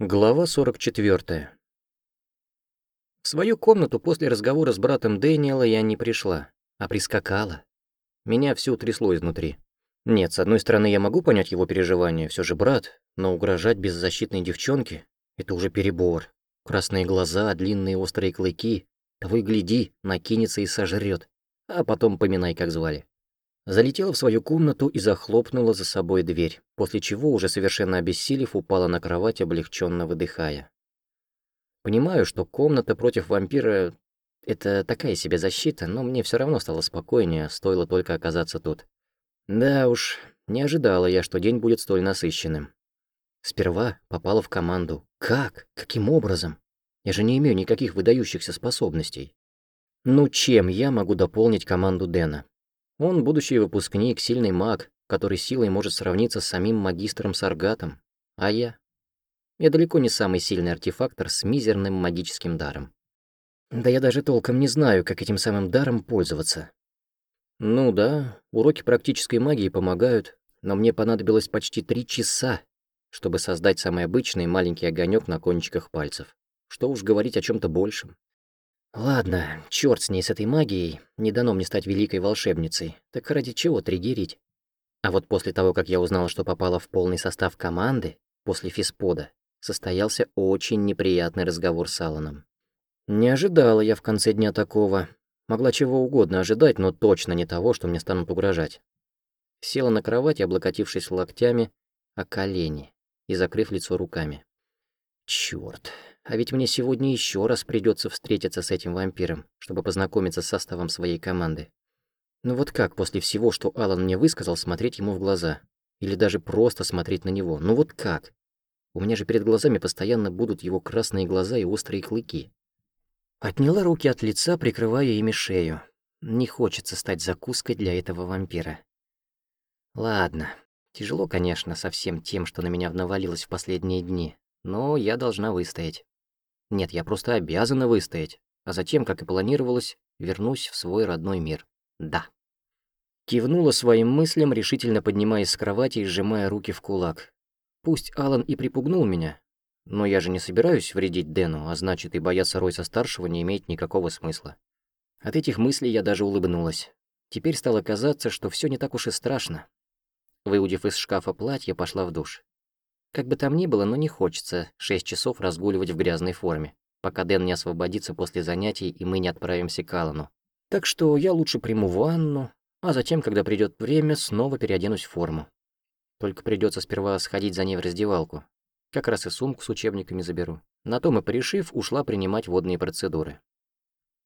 Глава 44. В свою комнату после разговора с братом Дэниела я не пришла, а прискакала. Меня всю трясло изнутри. Нет, с одной стороны, я могу понять его переживания, все же брат, но угрожать беззащитной девчонке — это уже перебор. Красные глаза, длинные острые клыки, того и гляди, накинется и сожрет, а потом поминай, как звали. Залетела в свою комнату и захлопнула за собой дверь, после чего, уже совершенно обессилев, упала на кровать, облегченно выдыхая. Понимаю, что комната против вампира — это такая себе защита, но мне все равно стало спокойнее, стоило только оказаться тут. Да уж, не ожидала я, что день будет столь насыщенным. Сперва попала в команду. Как? Каким образом? Я же не имею никаких выдающихся способностей. Ну чем я могу дополнить команду Дэна? Он будущий выпускник, сильный маг, который силой может сравниться с самим магистром Саргатом. А я? Я далеко не самый сильный артефактор с мизерным магическим даром. Да я даже толком не знаю, как этим самым даром пользоваться. Ну да, уроки практической магии помогают, но мне понадобилось почти три часа, чтобы создать самый обычный маленький огонек на кончиках пальцев. Что уж говорить о чем то большем. Ладно, черт с ней, с этой магией, не дано мне стать великой волшебницей, так ради чего триггерить? А вот после того, как я узнала, что попала в полный состав команды, после физпода, состоялся очень неприятный разговор с Алланом. Не ожидала я в конце дня такого. Могла чего угодно ожидать, но точно не того, что мне станут угрожать. Села на кровать, облокотившись локтями о колени и закрыв лицо руками. Чёрт, а ведь мне сегодня еще раз придется встретиться с этим вампиром, чтобы познакомиться с составом своей команды. Ну вот как после всего, что Алан мне высказал, смотреть ему в глаза? Или даже просто смотреть на него? Ну вот как? У меня же перед глазами постоянно будут его красные глаза и острые клыки. Отняла руки от лица, прикрывая ими шею. Не хочется стать закуской для этого вампира. Ладно, тяжело, конечно, со всем тем, что на меня навалилось в последние дни, но я должна выстоять. Нет, я просто обязана выстоять, а затем, как и планировалось, вернусь в свой родной мир. Да. Кивнула своим мыслям, решительно поднимаясь с кровати и сжимая руки в кулак. Пусть Алан и припугнул меня, но я же не собираюсь вредить Дэну, а значит и бояться Ройса-старшего не имеет никакого смысла. От этих мыслей я даже улыбнулась. Теперь стало казаться, что все не так уж и страшно. Выудив из шкафа платье, пошла в душ. Как бы там ни было, но не хочется шесть часов разгуливать в грязной форме, пока Дэн не освободится после занятий и мы не отправимся к Аллану. Так что я лучше приму ванну, а затем, когда придет время, снова переоденусь в форму. Только придется сперва сходить за ней в раздевалку. Как раз и сумку с учебниками заберу. На том и порешив, ушла принимать водные процедуры.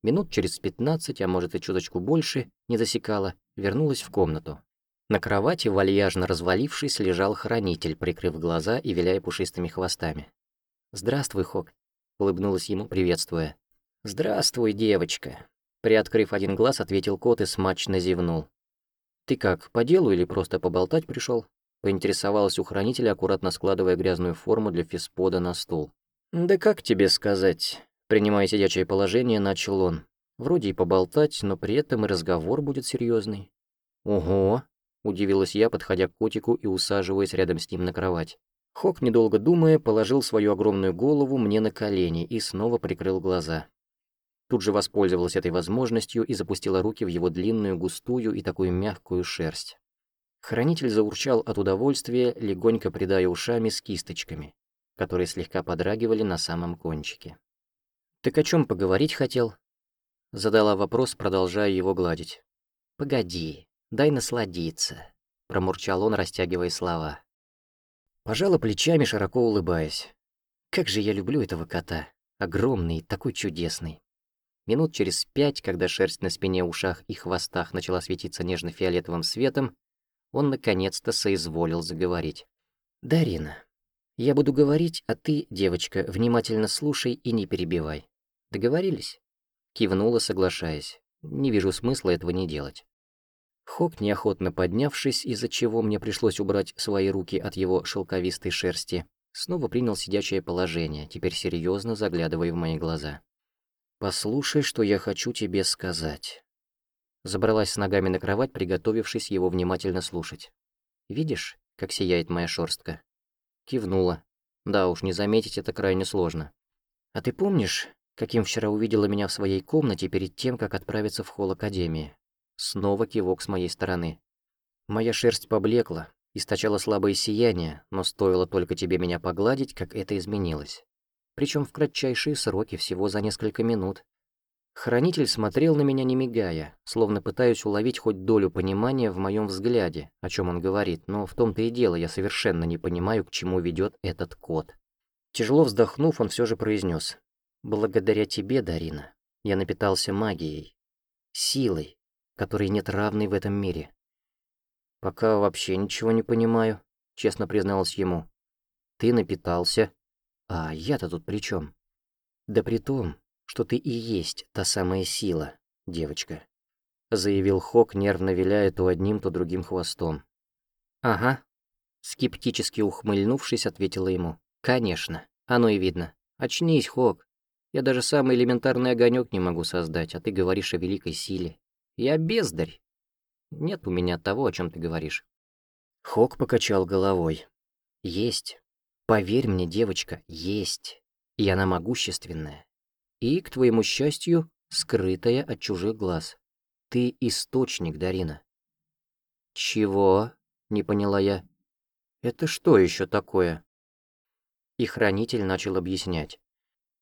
Минут через пятнадцать, а может и чуточку больше, не засекала, вернулась в комнату. На кровати, вальяжно развалившись, лежал хранитель, прикрыв глаза и виляя пушистыми хвостами. «Здравствуй, Хок», — улыбнулась ему, приветствуя. «Здравствуй, девочка», — приоткрыв один глаз, ответил кот и смачно зевнул. «Ты как, по делу или просто поболтать пришел? поинтересовалась у хранителя, аккуратно складывая грязную форму для физпода на стул. «Да как тебе сказать?» Принимая сидячее положение, начал он. Вроде и поболтать, но при этом и разговор будет серьезный. «Ого!» Удивилась я, подходя к котику и усаживаясь рядом с ним на кровать. Хок, недолго думая, положил свою огромную голову мне на колени и снова прикрыл глаза. Тут же воспользовалась этой возможностью и запустила руки в его длинную, густую и такую мягкую шерсть. Хранитель заурчал от удовольствия, легонько придая ушами с кисточками, которые слегка подрагивали на самом кончике. «Так о чем поговорить хотел?» Задала вопрос, продолжая его гладить. «Погоди, Дай насладиться», — промурчал он, растягивая слова. Пожала плечами, широко улыбаясь. «Как же я люблю этого кота. Огромный, такой чудесный». Минут через пять, когда шерсть на спине, ушах и хвостах начала светиться нежно-фиолетовым светом, он наконец-то соизволил заговорить. «Дарина, я буду говорить, а ты, девочка, внимательно слушай и не перебивай. Договорились?» Кивнула, соглашаясь. «Не вижу смысла этого не делать». Хок, неохотно поднявшись, из-за чего мне пришлось убрать свои руки от его шелковистой шерсти, снова принял сидячее положение, теперь серьезно заглядывая в мои глаза. «Послушай, что я хочу тебе сказать». Забралась с ногами на кровать, приготовившись его внимательно слушать. «Видишь, как сияет моя шерстка?» Кивнула. Да уж, не заметить это крайне сложно. А ты помнишь, каким вчера увидела меня в своей комнате перед тем, как отправиться в холл Академии? Снова кивок с моей стороны. Моя шерсть поблекла, источала слабое сияние, но стоило только тебе меня погладить, как это изменилось. Причем в кратчайшие сроки, всего за несколько минут. Хранитель смотрел на меня не мигая, словно пытаясь уловить хоть долю понимания в моем взгляде, о чем он говорит, но в том-то и дело я совершенно не понимаю, к чему ведет этот кот. Тяжело вздохнув, он все же произнес: «Благодаря тебе, Дарина, я напитался магией, силой, которой нет равной в этом мире». «Пока вообще ничего не понимаю», — честно призналась ему. «Ты напитался, а я-то тут при чем? «Да при том, что ты и есть та самая сила, девочка», — заявил Хок, нервно виляя то одним, то другим хвостом. «Ага», — скептически ухмыльнувшись, ответила ему. «Конечно, оно и видно. Очнись, Хок. Я даже самый элементарный огонек не могу создать, а ты говоришь о великой силе. Я бездарь. Нет у меня того, о чем ты говоришь». Хок покачал головой. «Есть. Поверь мне, девочка, есть. И она могущественная. И, к твоему счастью, скрытая от чужих глаз. Ты источник, Дарина. Чего? Не поняла я. Это что еще такое? И хранитель начал объяснять.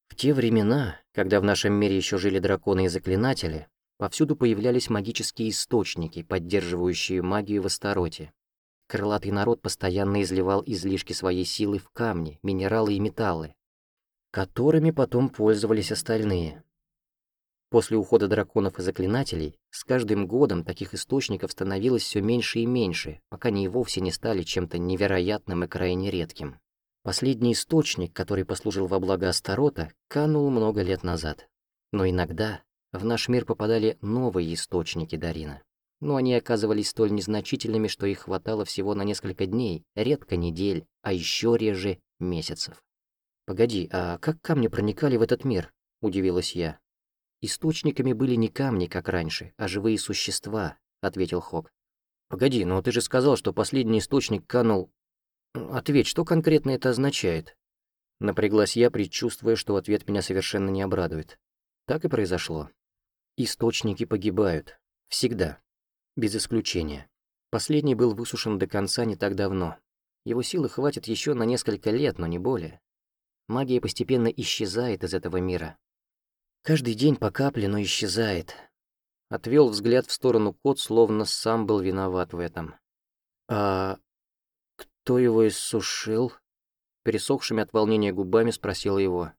В те времена, когда в нашем мире еще жили драконы и заклинатели, повсюду появлялись магические источники, поддерживающие магию в Астароте. Крылатый народ постоянно изливал излишки своей силы в камни, минералы и металлы, которыми потом пользовались остальные. После ухода драконов и заклинателей, с каждым годом таких источников становилось все меньше и меньше, пока они и вовсе не стали чем-то невероятным и крайне редким. Последний источник, который послужил во благо Астарота, канул много лет назад. Но иногда в наш мир попадали новые источники Дарина. Но они оказывались столь незначительными, что их хватало всего на несколько дней, редко недель, а еще реже месяцев. «Погоди, а как камни проникали в этот мир?» — удивилась я. «Источниками были не камни, как раньше, а живые существа», — ответил Хок. «Погоди, но ты же сказал, что последний источник канул...» «Ответь, что конкретно это означает?» Напряглась я, предчувствуя, что ответ меня совершенно не обрадует. Так и произошло. Источники погибают. Всегда. Без исключения. Последний был высушен до конца не так давно. Его силы хватит еще на несколько лет, но не более. Магия постепенно исчезает из этого мира. Каждый день по капле, но исчезает. Отвел взгляд в сторону кот, словно сам был виноват в этом. «А кто его иссушил?» Пересохшими от волнения губами спросил его.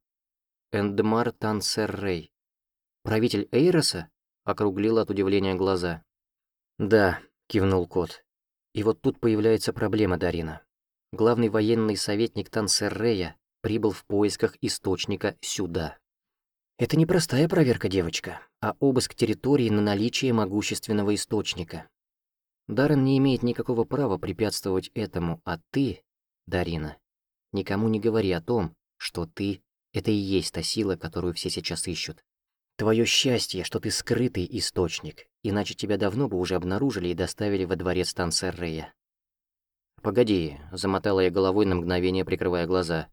«Эндмар Тансеррей. Правитель Эйроса?» Округлил от удивления глаза. «Да», — кивнул кот. «И вот тут появляется проблема, Дарина. Главный военный советник Тансеррея прибыл в поисках источника сюда. Это не простая проверка, девочка, а обыск территории на наличие могущественного источника. Даррен не имеет никакого права препятствовать этому, а ты, Дарина, никому не говори о том, что ты — это и есть та сила, которую все сейчас ищут. Твое счастье, что ты скрытый источник, иначе тебя давно бы уже обнаружили и доставили во дворец Тансеррея. «Погоди», — замотала я головой на мгновение, прикрывая глаза.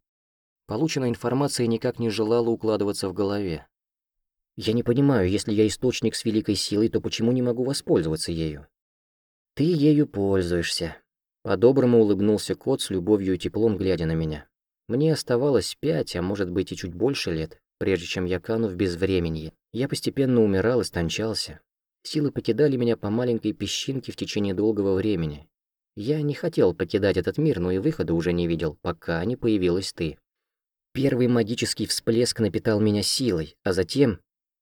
Полученная информация никак не желала укладываться в голове. Я не понимаю, если я источник с великой силой, то почему не могу воспользоваться ею? Ты ею пользуешься. По-доброму улыбнулся кот с любовью и теплом, глядя на меня. Мне оставалось пять, а может быть и чуть больше лет, прежде чем я кану в безвременье. Я постепенно умирал и стончался. Силы покидали меня по маленькой песчинке в течение долгого времени. Я не хотел покидать этот мир, но и выхода уже не видел, пока не появилась ты. Первый магический всплеск напитал меня силой, а затем,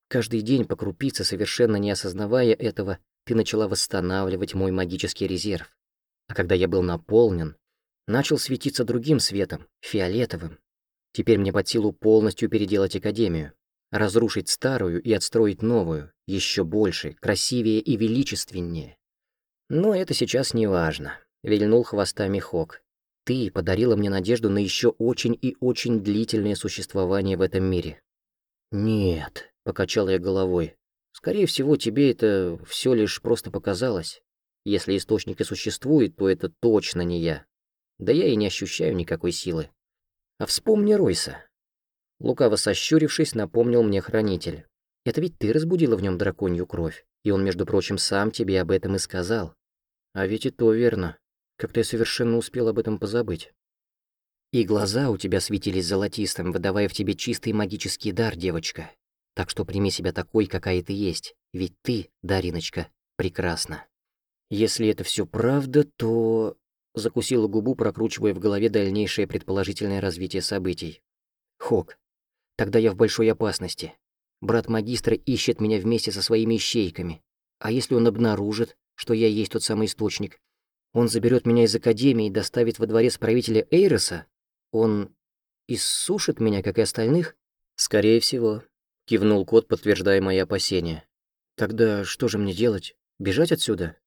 каждый день по крупице, совершенно не осознавая этого, ты начала восстанавливать мой магический резерв. А когда я был наполнен, начал светиться другим светом, фиолетовым. Теперь мне под силу полностью переделать Академию, разрушить старую и отстроить новую, еще больше, красивее и величественнее. Но это сейчас не важно, вильнул хвостами Хок. Ты подарила мне надежду на еще очень и очень длительное существование в этом мире. Нет, покачал я головой. Скорее всего, тебе это все лишь просто показалось. Если источник и существует, то это точно не я. Да я и не ощущаю никакой силы. А вспомни Ройса. Лукаво сощурившись, напомнил мне хранитель. Это ведь ты разбудила в нем драконью кровь, и он, между прочим, сам тебе об этом и сказал. А ведь и то верно. Как-то я совершенно успел об этом позабыть. И глаза у тебя светились золотистым, выдавая в тебе чистый магический дар, девочка. Так что прими себя такой, какая ты есть, ведь ты, Дариночка, прекрасна. Если это все правда, то... Закусила губу, прокручивая в голове дальнейшее предположительное развитие событий. Хок. Тогда я в большой опасности. Брат магистра ищет меня вместе со своими ищейками. А если он обнаружит, что я есть тот самый источник? Он заберет меня из академии и доставит во дворец правителя Эйроса? Он иссушит меня, как и остальных? Скорее всего, кивнул кот, подтверждая мои опасения. Тогда что же мне делать? Бежать отсюда?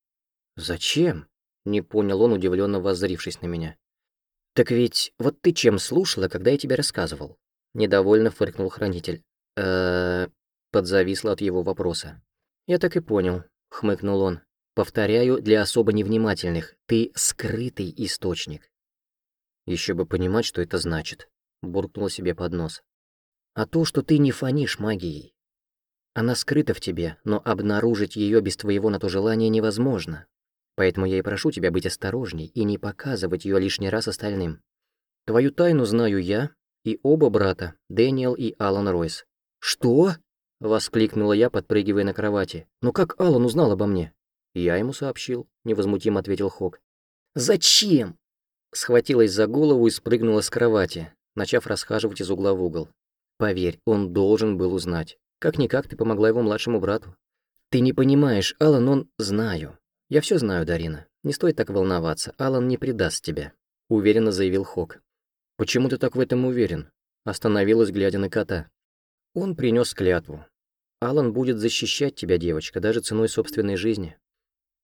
Зачем? Не понял он, удивленно воззрившись на меня. Так ведь вот ты чем слушала, когда я тебе рассказывал? Недовольно фыркнул хранитель. э подзависла от его вопроса. Я так и понял, хмыкнул он. Повторяю, для особо невнимательных, ты скрытый источник. Еще бы понимать, что это значит, буркнула себе под нос. А то, что ты не фонишь магией. Она скрыта в тебе, но обнаружить ее без твоего на то желания невозможно. Поэтому я и прошу тебя быть осторожней и не показывать ее лишний раз остальным. Твою тайну знаю я и оба брата, Дэниел и Алан Ройс. «Что?» — воскликнула я, подпрыгивая на кровати. «Но как Алан узнал обо мне?» «Я ему сообщил», — невозмутимо ответил Хок. «Зачем?» Схватилась за голову и спрыгнула с кровати, начав расхаживать из угла в угол. Поверь, он должен был узнать. Как-никак ты помогла его младшему брату. Ты не понимаешь, Алан, он... Знаю. Я все знаю, Дарина. Не стоит так волноваться, Алан не предаст тебя. Уверенно заявил Хок. Почему ты так в этом уверен? Остановилась, глядя на кота. Он принес клятву. Алан будет защищать тебя, девочка, даже ценой собственной жизни.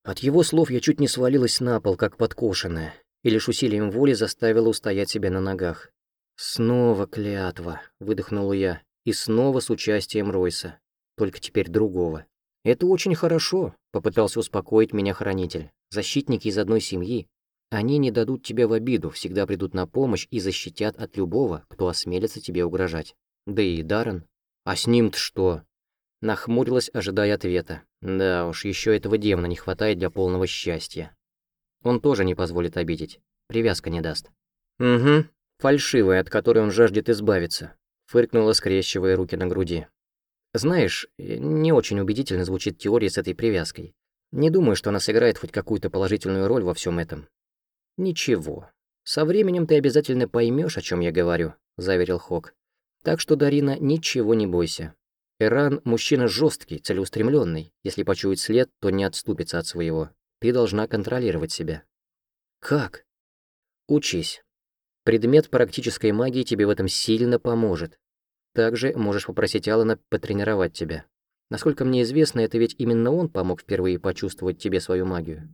От его слов я чуть не свалилась на пол, как подкошенная, и лишь усилием воли заставила устоять себя на ногах. «Снова клятва», — выдохнула я, и снова с участием Ройса, только теперь другого. «Это очень хорошо», — попытался успокоить меня хранитель. «Защитники из одной семьи. Они не дадут тебе в обиду, всегда придут на помощь и защитят от любого, кто осмелится тебе угрожать. Да и Даррен. А с ним-то что?» Нахмурилась, ожидая ответа. Да уж, еще этого демона не хватает для полного счастья. Он тоже не позволит обидеть. Привязка не даст. Угу, фальшивая, от которой он жаждет избавиться. Фыркнула, скрещивая руки на груди. Знаешь, не очень убедительно звучит теория с этой привязкой. Не думаю, что она сыграет хоть какую-то положительную роль во всем этом. Ничего. Со временем ты обязательно поймешь, о чем я говорю, заверил Хок. Так что, Дарина, ничего не бойся. Эран – мужчина жесткий, целеустремленный. Если почует след, то не отступится от своего. Ты должна контролировать себя. Как? Учись. Предмет практической магии тебе в этом сильно поможет. Также можешь попросить Алана потренировать тебя. Насколько мне известно, это ведь именно он помог впервые почувствовать тебе свою магию.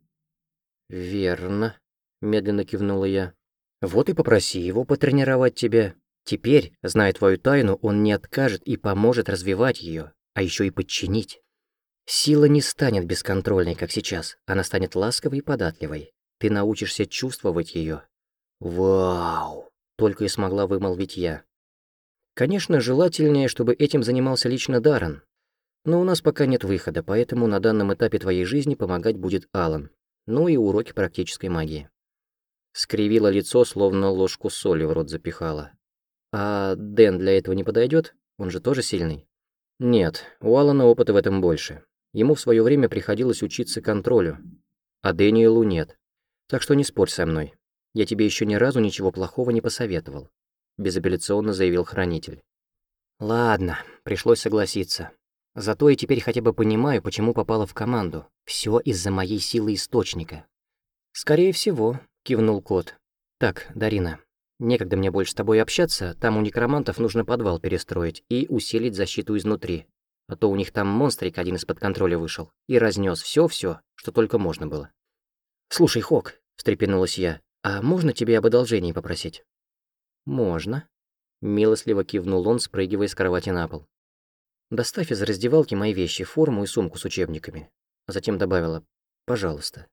Верно, медленно кивнула я. Вот и попроси его потренировать тебя. Теперь, зная твою тайну, он не откажет и поможет развивать ее, а еще и подчинить. Сила не станет бесконтрольной, как сейчас, она станет ласковой и податливой. Ты научишься чувствовать ее. Вау! Только и смогла вымолвить я. Конечно, желательнее, чтобы этим занимался лично Даррен. Но у нас пока нет выхода, поэтому на данном этапе твоей жизни помогать будет Алан. Ну и уроки практической магии. Скривила лицо, словно ложку соли в рот запихала. А Дэн для этого не подойдет? Он же тоже сильный. Нет, у Алана опыта в этом больше. Ему в свое время приходилось учиться контролю, а Дэниелу нет. Так что не спорь со мной. Я тебе еще ни разу ничего плохого не посоветовал, безапелляционно заявил хранитель. Ладно, пришлось согласиться. Зато я теперь хотя бы понимаю, почему попала в команду. Все из-за моей силы источника. Скорее всего, кивнул кот. Так, Дарина, Некогда мне больше с тобой общаться, там у некромантов нужно подвал перестроить и усилить защиту изнутри. А то у них там монстрик один из-под контроля вышел и разнес все-все, что только можно было. «Слушай, Хок», — встрепенулась я, — «а можно тебе об одолжении попросить?» «Можно», — милостливо кивнул он, спрыгивая с кровати на пол. «Доставь из раздевалки мои вещи, форму и сумку с учебниками». А затем добавила «пожалуйста».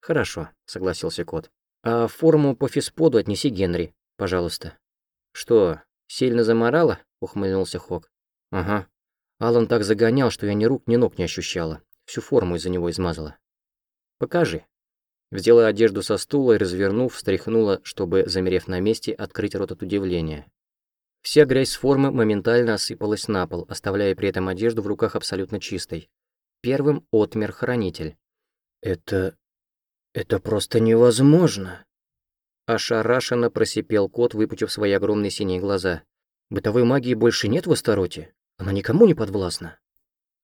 «Хорошо», — согласился кот. А форму по физподу отнеси Генри, пожалуйста. «Что, сильно заморало?» — ухмыльнулся Хок. «Ага. Алан так загонял, что я ни рук, ни ног не ощущала. Всю форму из-за него измазала». «Покажи». Взяла одежду со стула и, развернув, встряхнула, чтобы, замерев на месте, открыть рот от удивления. Вся грязь с формы моментально осыпалась на пол, оставляя при этом одежду в руках абсолютно чистой. Первым отмер хранитель. «Это... это просто невозможно!» Ошарашенно просипел кот, выпучив свои огромные синие глаза. «Бытовой магии больше нет в Астароте? Она никому не подвластна?»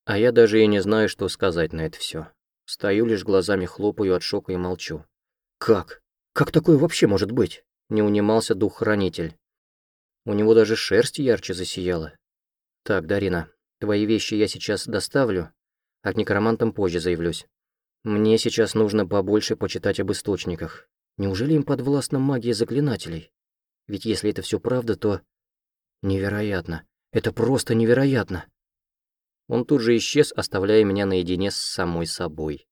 А я даже и не знаю, что сказать на это все. Стою лишь глазами хлопаю от шока и молчу. «Как? Как такое вообще может быть?» Не унимался дух-хранитель. У него даже шерсть ярче засияла. «Так, Дарина, твои вещи я сейчас доставлю, а к некромантам позже заявлюсь. Мне сейчас нужно побольше почитать об источниках. Неужели им подвластна магия заклинателей? Ведь если это все правда, то... Невероятно. Это просто невероятно. Он тут же исчез, оставляя меня наедине с самой собой.